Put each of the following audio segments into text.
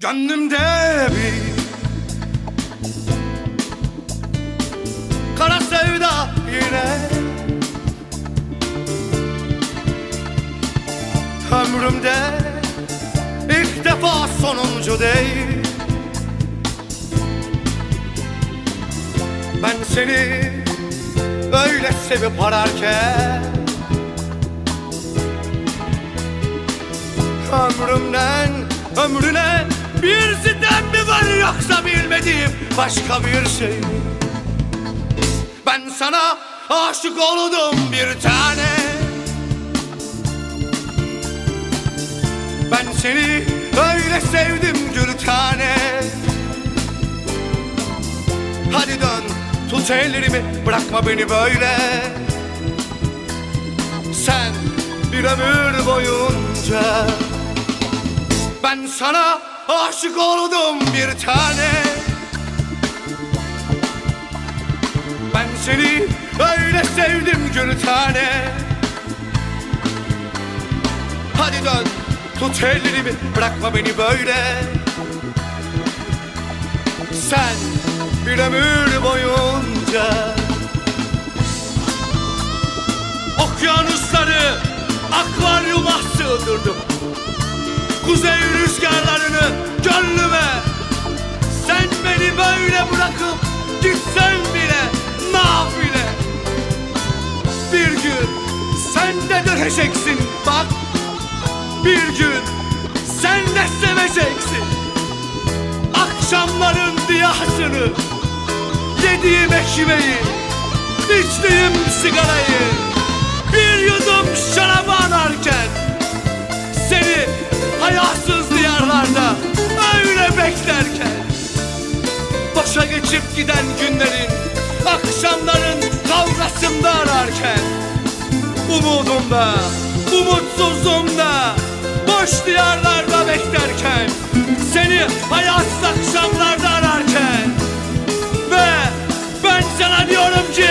Gönlümde bir Kara sevda yine. Ömrümde ilk defa sonuncu değil. Ben seni öyle sevip ararken Ömrümden ömrüne bir sitem mi var yoksa bilmediğim başka bir şey? Ben sana aşık oldum bir tane. Ben seni öyle sevdim gül tane. Hadi dön tut ellerimi bırakma beni böyle. Sen bir ömür boyunca Ben sana aşık oldum bir tane. Ben seni öyle sevdim gül tane. Hadi dön tut ellerimi bırakma beni böyle. Sen bir ömür boyunca Okyanusları akvaryuma sığdırdım. Kuzey rüzgarlarını Bir gün sen de döneceksin. Bak Bir gün sen de seveceksin. Akşamların diyasını Yediğim ekmeği içtiğim sigarayı Bir yudum şarabı anarken Seni hayasız diyarlarda öyle beklerken Boşa geçip giden günlerin Akşamların kavgasında ararken Umudumda, umutsuzluğumda Boş diyarlarda beklerken Seni hayasız akşamlarda ararken Ve ben sana diyorum ki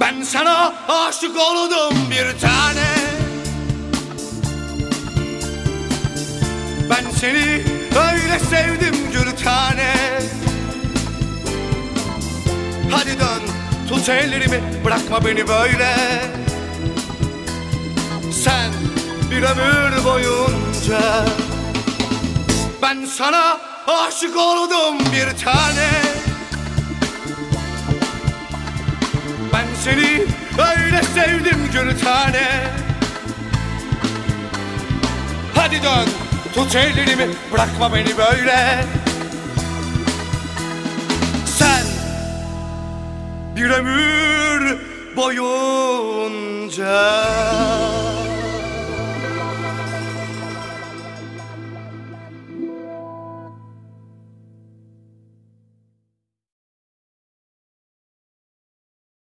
Ben sana aşık oldum bir tane. Ben seni öyle sevdim gül tane Hadi dön tut ellerimi bırakma beni böyle. Sen bir ömür boyunca Ben sana aşık oldum bir tane. Ben seni öyle sevdim gül tane. Hadi dön tut ellerimi bırakma beni böyle bir ömür boyunca.